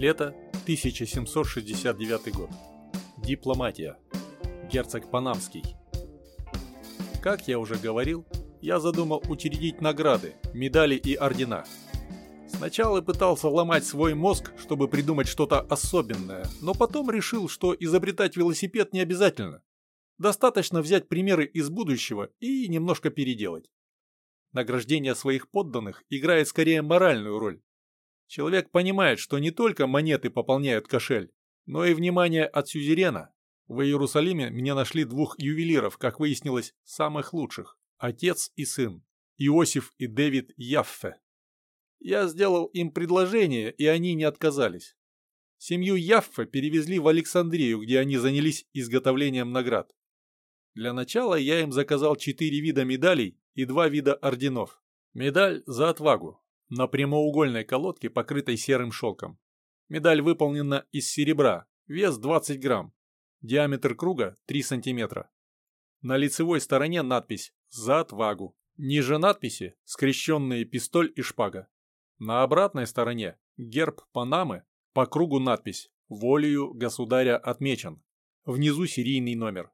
Лето 1769 год. Дипломатия. Герцог Панамский. Как я уже говорил, я задумал учредить награды, медали и ордена. Сначала пытался ломать свой мозг, чтобы придумать что-то особенное, но потом решил, что изобретать велосипед не обязательно. Достаточно взять примеры из будущего и немножко переделать. Награждение своих подданных играет скорее моральную роль. Человек понимает, что не только монеты пополняют кошель, но и внимание от сюзерена. В Иерусалиме мне нашли двух ювелиров, как выяснилось, самых лучших. Отец и сын. Иосиф и Дэвид Яффе. Я сделал им предложение, и они не отказались. Семью Яффе перевезли в Александрию, где они занялись изготовлением наград. Для начала я им заказал четыре вида медалей и два вида орденов. Медаль за отвагу, на прямоугольной колодке, покрытой серым шелком. Медаль выполнена из серебра, вес 20 грамм, диаметр круга 3 сантиметра. На лицевой стороне надпись «За отвагу». Ниже надписи скрещенные пистоль и шпага. На обратной стороне герб Панамы, по кругу надпись «Волею государя отмечен». Внизу серийный номер.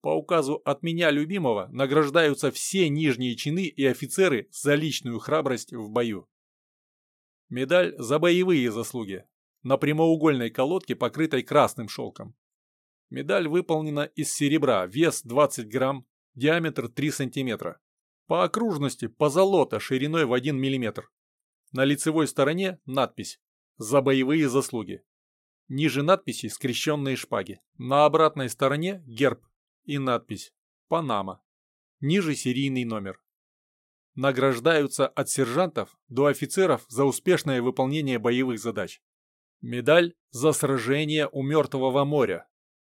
По указу от меня любимого награждаются все нижние чины и офицеры за личную храбрость в бою. Медаль за боевые заслуги. На прямоугольной колодке, покрытой красным шелком. Медаль выполнена из серебра, вес 20 грамм, диаметр 3 сантиметра. По окружности позолота шириной в 1 миллиметр. На лицевой стороне надпись «За боевые заслуги». Ниже надписи скрещенные шпаги. На обратной стороне герб и надпись «Панама». Ниже серийный номер. Награждаются от сержантов до офицеров за успешное выполнение боевых задач. Медаль за сражение у Мертвого моря.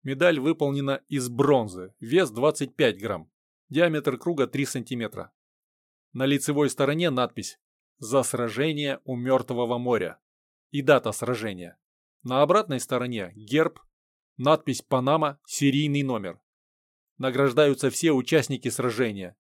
Медаль выполнена из бронзы, вес 25 грамм, диаметр круга 3 сантиметра. На лицевой стороне надпись «За сражение у Мертвого моря» и дата сражения. На обратной стороне герб, надпись «Панама», серийный номер награждаются все участники сражения.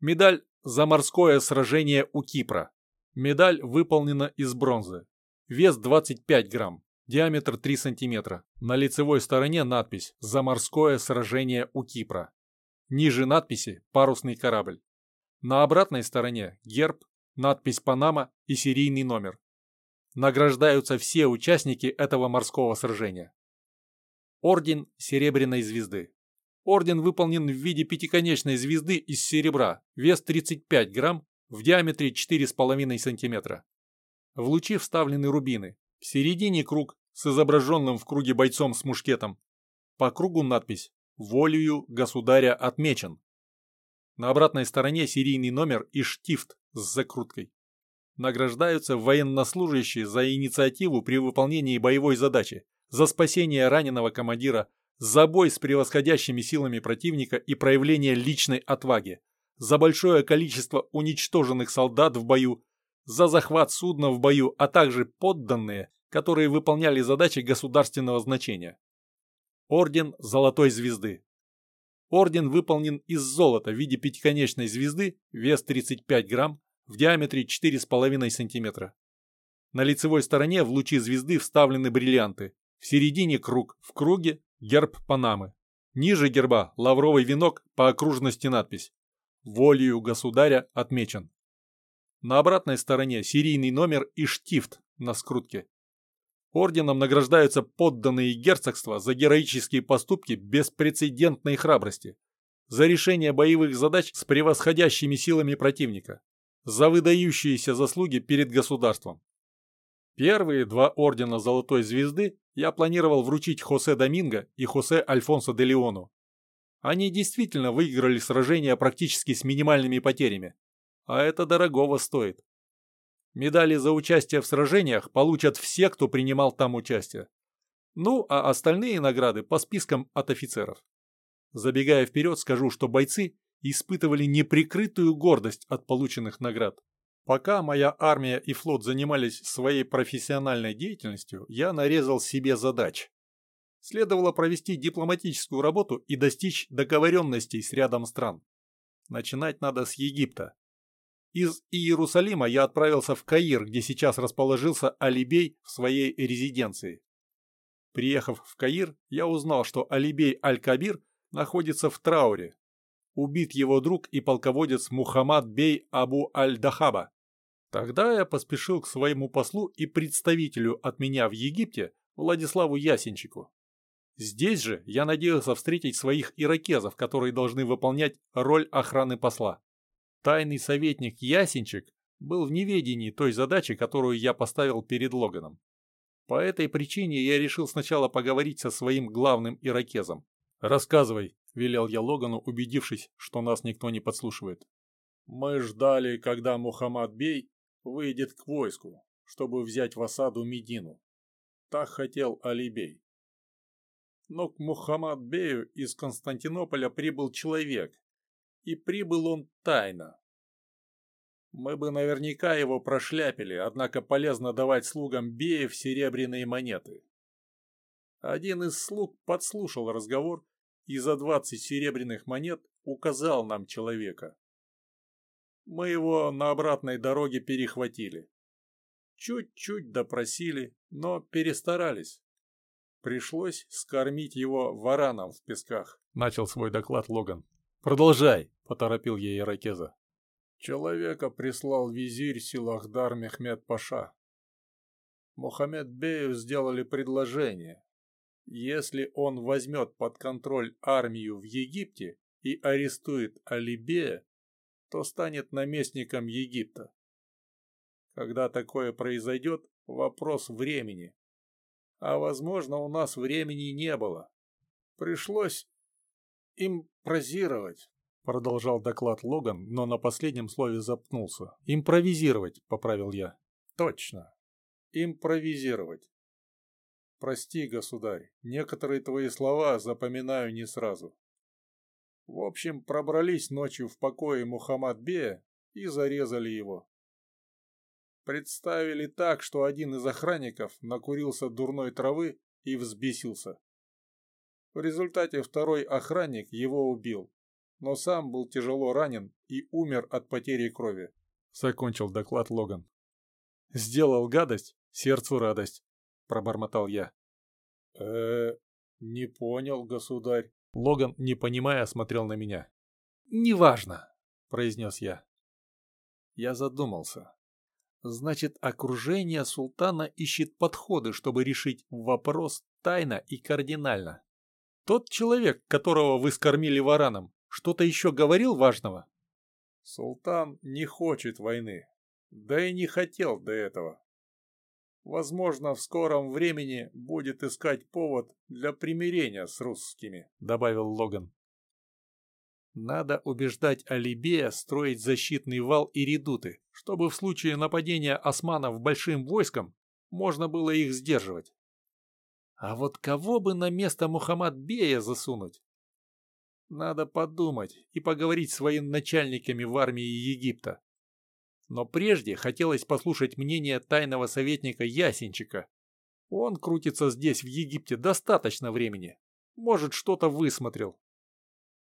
Медаль за морское сражение у Кипра. Медаль выполнена из бронзы. Вес 25 грамм. Диаметр 3 сантиметра. На лицевой стороне надпись «За морское сражение у Кипра». Ниже надписи «Парусный корабль». На обратной стороне герб, надпись «Панама» и серийный номер. Награждаются все участники этого морского сражения. Орден Серебряной Звезды. Орден выполнен в виде пятиконечной звезды из серебра, вес 35 грамм, в диаметре 4,5 сантиметра. В лучи вставлены рубины. В середине круг с изображенным в круге бойцом с мушкетом. По кругу надпись «Волею государя отмечен». На обратной стороне серийный номер и штифт с закруткой. Награждаются военнослужащие за инициативу при выполнении боевой задачи, за спасение раненого командира, за бой с превосходящими силами противника и проявление личной отваги, за большое количество уничтоженных солдат в бою, за захват судна в бою, а также подданные, которые выполняли задачи государственного значения. Орден Золотой Звезды. Орден выполнен из золота в виде пятиконечной звезды, вес 35 грамм, в диаметре 4,5 см. На лицевой стороне в лучи звезды вставлены бриллианты, в середине круг, в круге Герб Панамы. Ниже герба лавровый венок по окружности надпись «Волею государя отмечен». На обратной стороне серийный номер и штифт на скрутке. Орденом награждаются подданные герцогства за героические поступки беспрецедентной храбрости, за решение боевых задач с превосходящими силами противника, за выдающиеся заслуги перед государством. Первые два ордена Золотой Звезды я планировал вручить Хосе Доминго и Хосе Альфонсо де Леону. Они действительно выиграли сражение практически с минимальными потерями. А это дорогого стоит. Медали за участие в сражениях получат все, кто принимал там участие. Ну, а остальные награды по спискам от офицеров. Забегая вперед, скажу, что бойцы испытывали неприкрытую гордость от полученных наград. Пока моя армия и флот занимались своей профессиональной деятельностью, я нарезал себе задач. Следовало провести дипломатическую работу и достичь договоренностей с рядом стран. Начинать надо с Египта. Из Иерусалима я отправился в Каир, где сейчас расположился Алибей в своей резиденции. Приехав в Каир, я узнал, что Алибей Аль-Кабир находится в трауре. Убит его друг и полководец Мухаммад Бей Абу Аль-Дахаба. Тогда я поспешил к своему послу и представителю от меня в Египте, Владиславу Ясенчику. Здесь же я надеялся встретить своих иракезов, которые должны выполнять роль охраны посла. Тайный советник Ясенчик был в неведении той задачи, которую я поставил перед Логаном. По этой причине я решил сначала поговорить со своим главным иракезом. «Рассказывай», — велел я Логану, убедившись, что нас никто не подслушивает. «Мы ждали, когда Мухаммад Бей выйдет к войску, чтобы взять в осаду Медину. Так хотел Алибей. Но к Мухаммад Бею из Константинополя прибыл человек, и прибыл он тайно. Мы бы наверняка его прошляпили, однако полезно давать слугам Беев серебряные монеты. Один из слуг подслушал разговор и за двадцать серебряных монет указал нам человека. Мы его на обратной дороге перехватили. Чуть-чуть допросили, но перестарались. Пришлось скормить его вараном в песках. Начал свой доклад Логан. «Продолжай», — поторопил ей Иракеза. Человека прислал визирь Силахдар Мехмед Паша. Мухаммед Бею сделали предложение. Если он возьмет под контроль армию в Египте и арестует Алибея, то станет наместником Египта. Когда такое произойдет, вопрос времени. А возможно, у нас времени не было. Пришлось импрозировать, продолжал доклад Логан, но на последнем слове запнулся. Импровизировать, поправил я. Точно. Импровизировать. Прости, государь, некоторые твои слова запоминаю не сразу. В общем, пробрались ночью в покое Мухаммад-бея и зарезали его. Представили так, что один из охранников накурился дурной травы и взбесился. В результате второй охранник его убил, но сам был тяжело ранен и умер от потери крови. Закончил доклад Логан. «Сделал гадость, сердцу радость», — пробормотал я. э не понял, государь», Логан, не понимая, смотрел на меня. «Неважно», — произнес я. Я задумался. Значит, окружение султана ищет подходы, чтобы решить вопрос тайно и кардинально. Тот человек, которого вы скормили вараном, что-то еще говорил важного? Султан не хочет войны, да и не хотел до этого. Возможно, в скором времени будет искать повод для примирения с русскими», — добавил Логан. «Надо убеждать Алибея строить защитный вал и редуты, чтобы в случае нападения османов большим войском можно было их сдерживать. А вот кого бы на место Мухаммад-бея засунуть? Надо подумать и поговорить с военачальниками в армии Египта. Но прежде хотелось послушать мнение тайного советника Ясенчика. Он крутится здесь, в Египте, достаточно времени. Может, что-то высмотрел.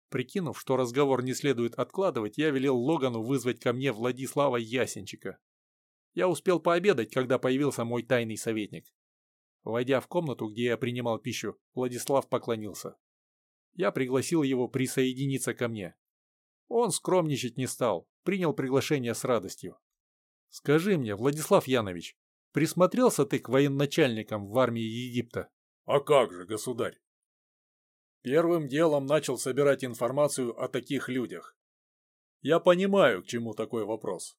Прикинув, что разговор не следует откладывать, я велел Логану вызвать ко мне Владислава Ясенчика. Я успел пообедать, когда появился мой тайный советник. Войдя в комнату, где я принимал пищу, Владислав поклонился. Я пригласил его присоединиться ко мне. Он скромничать не стал, принял приглашение с радостью. «Скажи мне, Владислав Янович, присмотрелся ты к военачальникам в армии Египта?» «А как же, государь?» Первым делом начал собирать информацию о таких людях. Я понимаю, к чему такой вопрос.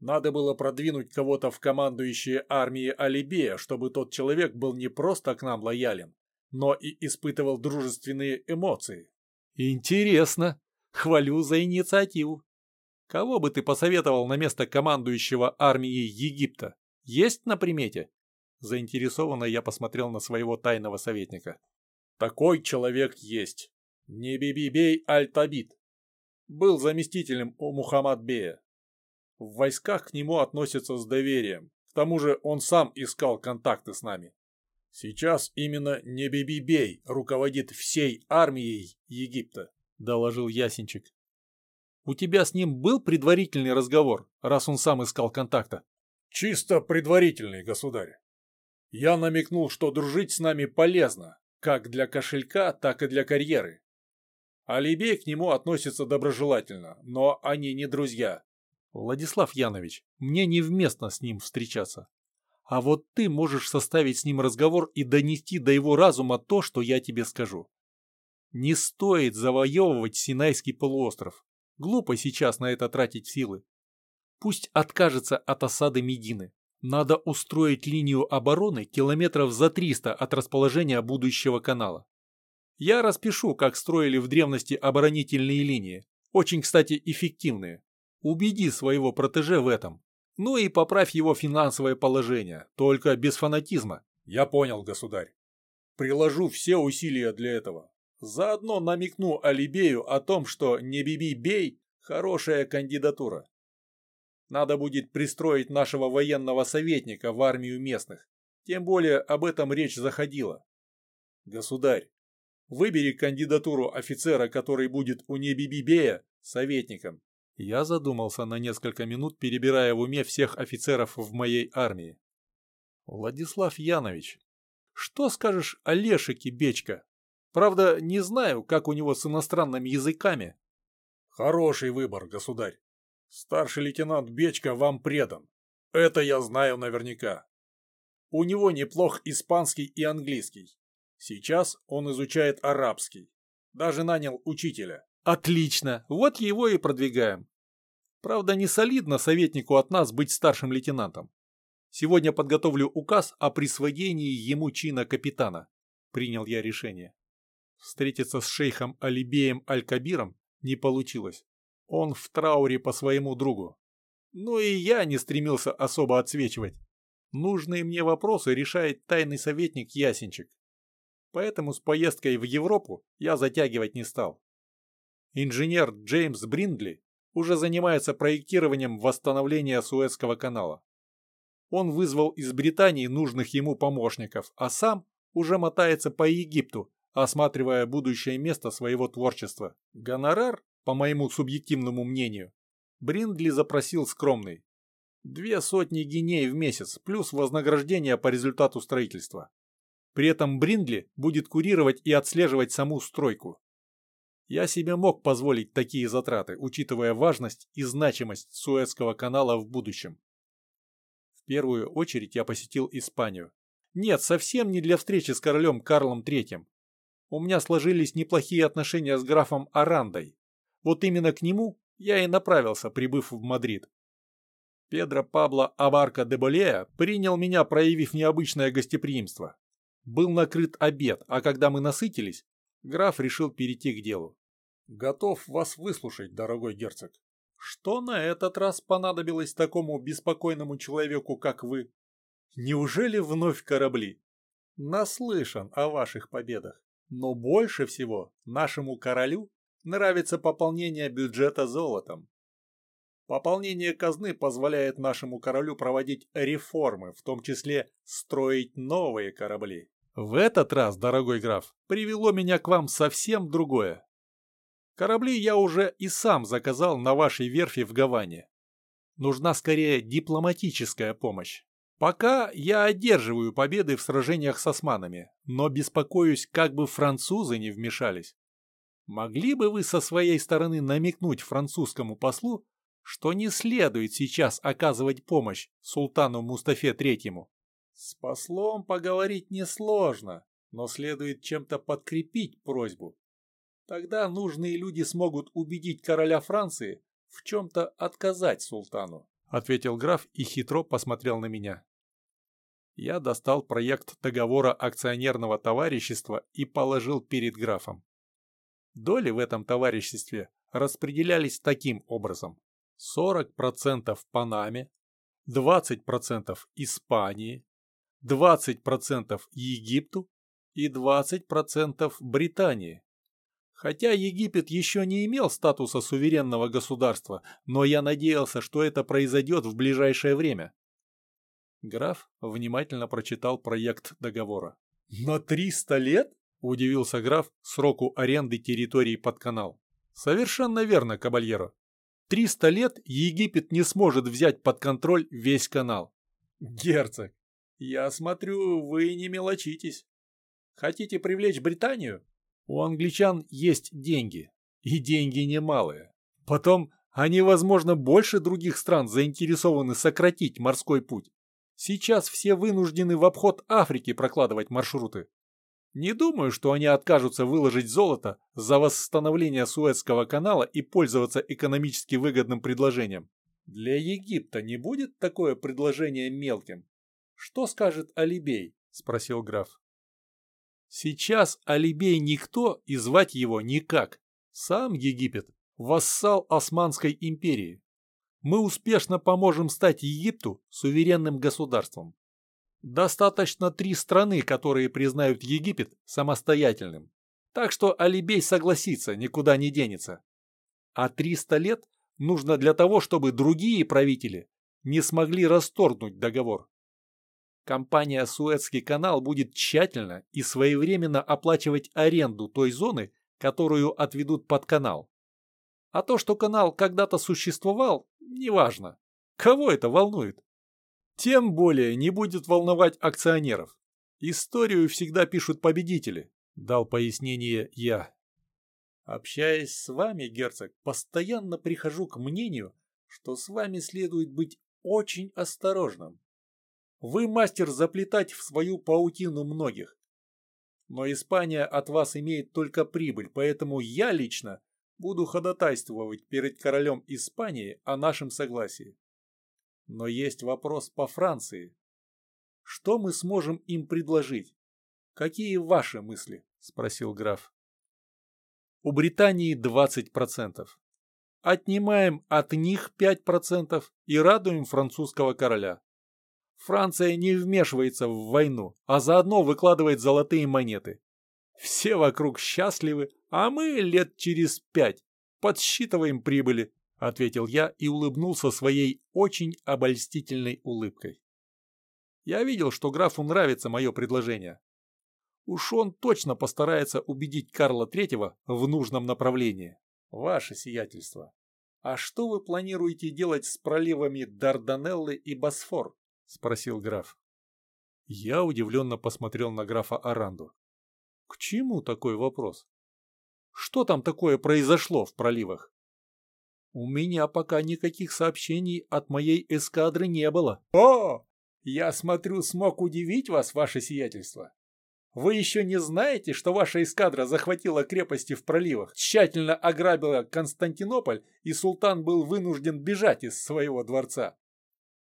Надо было продвинуть кого-то в командующие армии Алибея, чтобы тот человек был не просто к нам лоялен, но и испытывал дружественные эмоции. Интересно. Хвалю за инициативу. Кого бы ты посоветовал на место командующего армией Египта? Есть на примете? Заинтересованно я посмотрел на своего тайного советника. Такой человек есть. Не Бибибей Аль-Табит. Был заместителем у Мухаммад-бея. В войсках к нему относятся с доверием. К тому же он сам искал контакты с нами. Сейчас именно Небибибей руководит всей армией Египта доложил Ясенчик. У тебя с ним был предварительный разговор, раз он сам искал контакта? Чисто предварительный, государь. Я намекнул, что дружить с нами полезно, как для кошелька, так и для карьеры. Алибей к нему относится доброжелательно, но они не друзья. Владислав Янович, мне невместно с ним встречаться. А вот ты можешь составить с ним разговор и донести до его разума то, что я тебе скажу. Не стоит завоевывать Синайский полуостров. Глупо сейчас на это тратить силы. Пусть откажется от осады Медины. Надо устроить линию обороны километров за 300 от расположения будущего канала. Я распишу, как строили в древности оборонительные линии. Очень, кстати, эффективные. Убеди своего протеже в этом. Ну и поправь его финансовое положение, только без фанатизма. Я понял, государь. Приложу все усилия для этого. Заодно намекну Алибею о том, что не биби бей хорошая кандидатура. Надо будет пристроить нашего военного советника в армию местных. Тем более об этом речь заходила. Государь, выбери кандидатуру офицера, который будет у Небибибея советником. Я задумался на несколько минут, перебирая в уме всех офицеров в моей армии. Владислав Янович, что скажешь о Лешике Бечко? Правда, не знаю, как у него с иностранными языками. Хороший выбор, государь. Старший лейтенант Бечка вам предан. Это я знаю наверняка. У него неплох испанский и английский. Сейчас он изучает арабский. Даже нанял учителя. Отлично, вот его и продвигаем. Правда, не солидно советнику от нас быть старшим лейтенантом. Сегодня подготовлю указ о присвоении ему чина капитана. Принял я решение. Встретиться с шейхом Алибеем Аль-Кабиром не получилось. Он в трауре по своему другу. Ну и я не стремился особо отсвечивать. Нужные мне вопросы решает тайный советник Ясенчик. Поэтому с поездкой в Европу я затягивать не стал. Инженер Джеймс Бриндли уже занимается проектированием восстановления Суэцкого канала. Он вызвал из Британии нужных ему помощников, а сам уже мотается по Египту, осматривая будущее место своего творчества. Гонорар, по моему субъективному мнению, Бриндли запросил скромный. Две сотни гиней в месяц, плюс вознаграждение по результату строительства. При этом Бриндли будет курировать и отслеживать саму стройку. Я себе мог позволить такие затраты, учитывая важность и значимость Суэцкого канала в будущем. В первую очередь я посетил Испанию. Нет, совсем не для встречи с королем Карлом III, у меня сложились неплохие отношения с графом Арандой. Вот именно к нему я и направился, прибыв в Мадрид. Педро Пабло Абарка де Болея принял меня, проявив необычное гостеприимство. Был накрыт обед, а когда мы насытились, граф решил перейти к делу. «Готов вас выслушать, дорогой герцог». «Что на этот раз понадобилось такому беспокойному человеку, как вы? Неужели вновь корабли? Наслышан о ваших победах. Но больше всего нашему королю нравится пополнение бюджета золотом. Пополнение казны позволяет нашему королю проводить реформы, в том числе строить новые корабли. В этот раз, дорогой граф, привело меня к вам совсем другое. Корабли я уже и сам заказал на вашей верфи в Гаване. Нужна скорее дипломатическая помощь. Пока я одерживаю победы в сражениях с османами, но беспокоюсь, как бы французы не вмешались. Могли бы вы со своей стороны намекнуть французскому послу, что не следует сейчас оказывать помощь султану Мустафе Третьему? С послом поговорить несложно, но следует чем-то подкрепить просьбу. Тогда нужные люди смогут убедить короля Франции в чем-то отказать султану, — ответил граф и хитро посмотрел на меня я достал проект договора акционерного товарищества и положил перед графом. Доли в этом товариществе распределялись таким образом. 40% Панаме, 20% Испании, 20% Египту и 20% Британии. Хотя Египет еще не имел статуса суверенного государства, но я надеялся, что это произойдет в ближайшее время. Граф внимательно прочитал проект договора. «На 300 лет?» – удивился граф сроку аренды территории под канал. «Совершенно верно, кабальеро. 300 лет Египет не сможет взять под контроль весь канал. Герцог, я смотрю, вы не мелочитесь. Хотите привлечь Британию? У англичан есть деньги, и деньги немалые. Потом они, возможно, больше других стран заинтересованы сократить морской путь. Сейчас все вынуждены в обход Африки прокладывать маршруты. Не думаю, что они откажутся выложить золото за восстановление Суэцкого канала и пользоваться экономически выгодным предложением. Для Египта не будет такое предложение мелким? Что скажет Алибей? Спросил граф. Сейчас Алибей никто и звать его никак. Сам Египет – вассал Османской империи мы успешно поможем стать Египту суверенным государством. Достаточно три страны, которые признают Египет самостоятельным. Так что Алибей согласится, никуда не денется. А 300 лет нужно для того, чтобы другие правители не смогли расторгнуть договор. Компания «Суэцкий канал» будет тщательно и своевременно оплачивать аренду той зоны, которую отведут под канал. А то, что канал когда-то существовал, неважно. Кого это волнует? Тем более не будет волновать акционеров. Историю всегда пишут победители, дал пояснение я. Общаясь с вами, герцог, постоянно прихожу к мнению, что с вами следует быть очень осторожным. Вы мастер заплетать в свою паутину многих. Но Испания от вас имеет только прибыль, поэтому я лично буду ходатайствовать перед королем Испании о нашем согласии. Но есть вопрос по Франции. Что мы сможем им предложить? Какие ваши мысли? Спросил граф. У Британии 20%. Отнимаем от них 5% и радуем французского короля. Франция не вмешивается в войну, а заодно выкладывает золотые монеты. Все вокруг счастливы, а мы лет через пять подсчитываем прибыли, ответил я и улыбнулся своей очень обольстительной улыбкой. Я видел, что графу нравится мое предложение. Уж он точно постарается убедить Карла Третьего в нужном направлении. Ваше сиятельство, а что вы планируете делать с проливами Дарданеллы и Босфор? Спросил граф. Я удивленно посмотрел на графа Аранду. К чему такой вопрос? Что там такое произошло в проливах? У меня пока никаких сообщений от моей эскадры не было. О, я смотрю, смог удивить вас, ваше сиятельство. Вы еще не знаете, что ваша эскадра захватила крепости в проливах, тщательно ограбила Константинополь, и султан был вынужден бежать из своего дворца?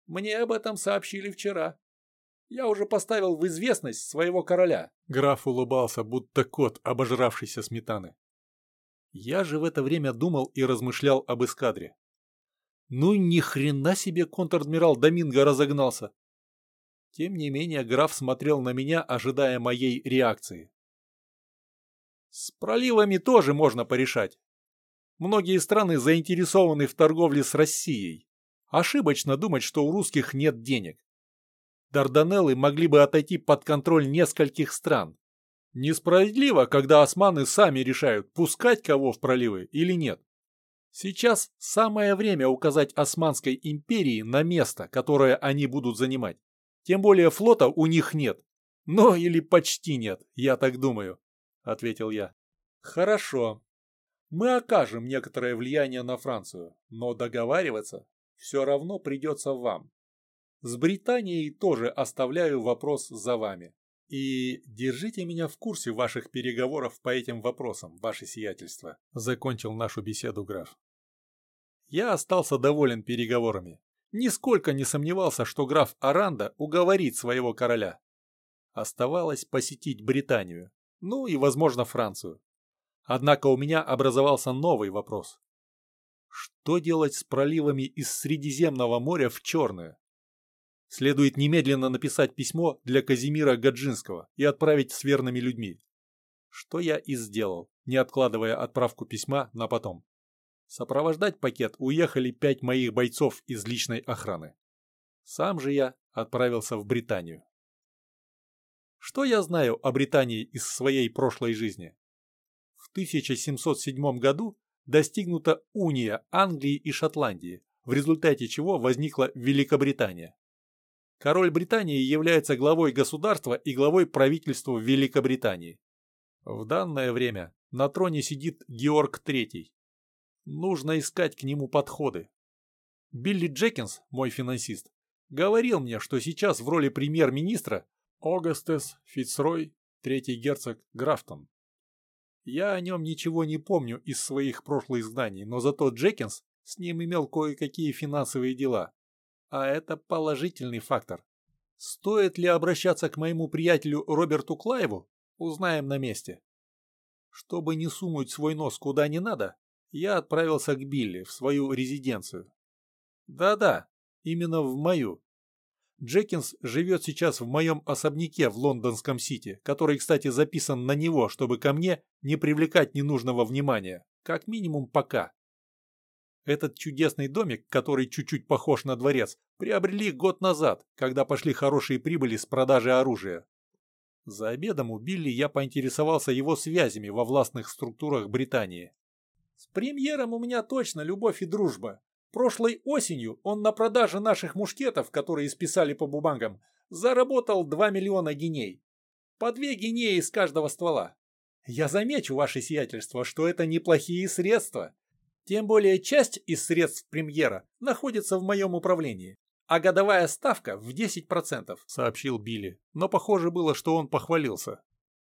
Мне об этом сообщили вчера. Я уже поставил в известность своего короля. Граф улыбался, будто кот, обожравшийся сметаны. Я же в это время думал и размышлял об эскадре. Ну ни хрена себе контр-адмирал Доминго разогнался. Тем не менее граф смотрел на меня, ожидая моей реакции. С проливами тоже можно порешать. Многие страны заинтересованы в торговле с Россией. Ошибочно думать, что у русских нет денег. Дарданеллы могли бы отойти под контроль нескольких стран. Несправедливо, когда османы сами решают, пускать кого в проливы или нет. Сейчас самое время указать Османской империи на место, которое они будут занимать. Тем более флота у них нет. Но или почти нет, я так думаю, ответил я. Хорошо. Мы окажем некоторое влияние на Францию, но договариваться все равно придется вам. С Британией тоже оставляю вопрос за вами. И держите меня в курсе ваших переговоров по этим вопросам, ваше сиятельство», — закончил нашу беседу граф. Я остался доволен переговорами. Нисколько не сомневался, что граф Аранда уговорит своего короля. Оставалось посетить Британию, ну и, возможно, Францию. Однако у меня образовался новый вопрос. Что делать с проливами из Средиземного моря в Черное? Следует немедленно написать письмо для Казимира Гаджинского и отправить с верными людьми. Что я и сделал, не откладывая отправку письма на потом. Сопровождать пакет уехали пять моих бойцов из личной охраны. Сам же я отправился в Британию. Что я знаю о Британии из своей прошлой жизни? В 1707 году достигнута уния Англии и Шотландии, в результате чего возникла Великобритания. Король Британии является главой государства и главой правительства Великобритании. В данное время на троне сидит Георг III. Нужно искать к нему подходы. Билли Джекинс, мой финансист, говорил мне, что сейчас в роли премьер-министра Огастес Фицрой, третий герцог Графтон. Я о нем ничего не помню из своих прошлых знаний, но зато Джекинс с ним имел кое-какие финансовые дела. А это положительный фактор. Стоит ли обращаться к моему приятелю Роберту Клайву, узнаем на месте. Чтобы не сунуть свой нос куда не надо, я отправился к Билли в свою резиденцию. Да-да, именно в мою. Джекинс живет сейчас в моем особняке в лондонском Сити, который, кстати, записан на него, чтобы ко мне не привлекать ненужного внимания, как минимум пока. Этот чудесный домик, который чуть-чуть похож на дворец, приобрели год назад, когда пошли хорошие прибыли с продажи оружия. За обедом у Билли я поинтересовался его связями во властных структурах Британии. «С премьером у меня точно любовь и дружба. Прошлой осенью он на продаже наших мушкетов, которые списали по бумагам, заработал 2 миллиона геней. По две гинеи из каждого ствола. Я замечу, ваше сиятельство, что это неплохие средства. Тем более часть из средств премьера находится в моем управлении а годовая ставка в 10%, сообщил Билли. Но похоже было, что он похвалился.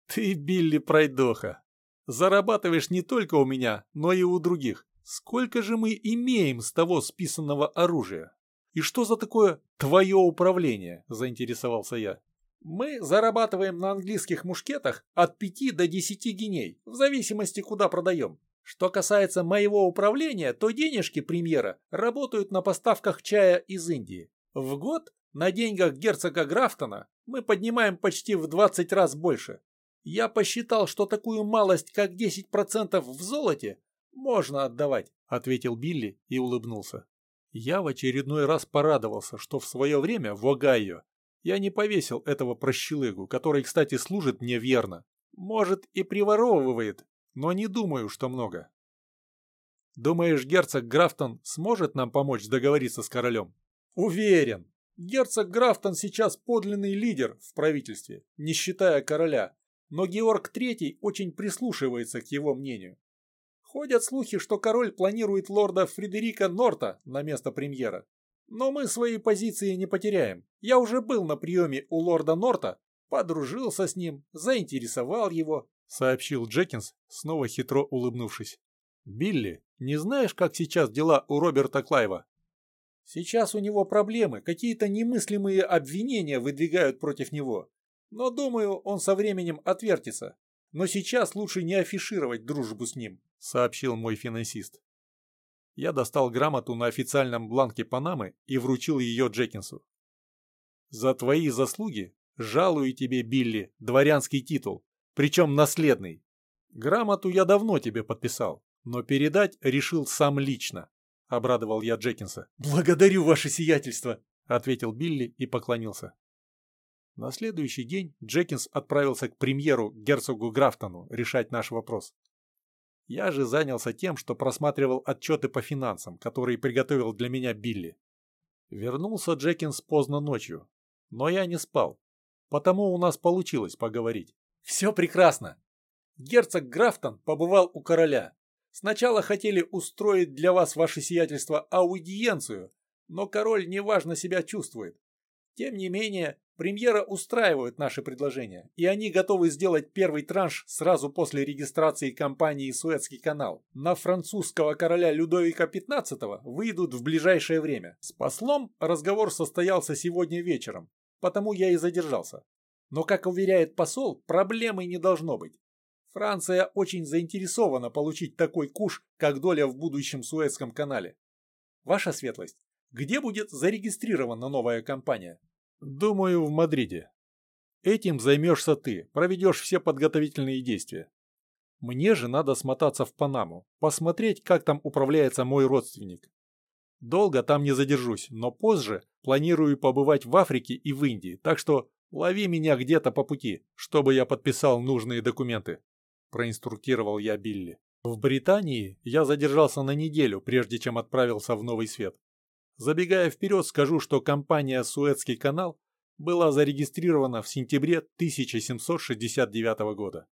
Ты, Билли, пройдоха. Зарабатываешь не только у меня, но и у других. Сколько же мы имеем с того списанного оружия? И что за такое твое управление, заинтересовался я. Мы зарабатываем на английских мушкетах от 5 до 10 гиней, в зависимости куда продаем. Что касается моего управления, то денежки премьера работают на поставках чая из Индии. В год на деньгах герцога Графтона мы поднимаем почти в 20 раз больше. Я посчитал, что такую малость, как 10% в золоте, можно отдавать, ответил Билли и улыбнулся. Я в очередной раз порадовался, что в свое время в Огайо я не повесил этого прощелыгу, который, кстати, служит мне верно. Может и приворовывает, но не думаю, что много. Думаешь, герцог Графтон сможет нам помочь договориться с королем? Уверен. Герцог Графтон сейчас подлинный лидер в правительстве, не считая короля, но Георг III очень прислушивается к его мнению. Ходят слухи, что король планирует лорда Фредерика Норта на место премьера. Но мы свои позиции не потеряем. Я уже был на приеме у лорда Норта, подружился с ним, заинтересовал его, — сообщил Джекинс, снова хитро улыбнувшись. «Билли, не знаешь, как сейчас дела у Роберта Клайва?» «Сейчас у него проблемы, какие-то немыслимые обвинения выдвигают против него. Но, думаю, он со временем отвертится. Но сейчас лучше не афишировать дружбу с ним», — сообщил мой финансист. Я достал грамоту на официальном бланке Панамы и вручил ее Джекинсу. «За твои заслуги жалую тебе, Билли, дворянский титул причем наследный. Грамоту я давно тебе подписал, но передать решил сам лично», — обрадовал я Джекинса. «Благодарю ваше сиятельство», — ответил Билли и поклонился. На следующий день Джекинс отправился к премьеру герцогу Графтону решать наш вопрос. Я же занялся тем, что просматривал отчеты по финансам, которые приготовил для меня Билли. Вернулся Джекинс поздно ночью, но я не спал, потому у нас получилось поговорить. Все прекрасно. Герцог Графтон побывал у короля. Сначала хотели устроить для вас, ваше сиятельство, аудиенцию, но король неважно себя чувствует. Тем не менее, премьера устраивают наши предложения, и они готовы сделать первый транш сразу после регистрации компании «Суэцкий канал». На французского короля Людовика XV выйдут в ближайшее время. С послом разговор состоялся сегодня вечером, потому я и задержался. Но, как уверяет посол, проблемы не должно быть. Франция очень заинтересована получить такой куш, как доля в будущем Суэцком канале. Ваша светлость, где будет зарегистрирована новая компания? Думаю, в Мадриде. Этим займешься ты, проведешь все подготовительные действия. Мне же надо смотаться в Панаму, посмотреть, как там управляется мой родственник. Долго там не задержусь, но позже планирую побывать в Африке и в Индии, так что Лови меня где-то по пути, чтобы я подписал нужные документы», – проинструктировал я Билли. В Британии я задержался на неделю, прежде чем отправился в Новый Свет. Забегая вперед, скажу, что компания «Суэцкий канал» была зарегистрирована в сентябре 1769 года.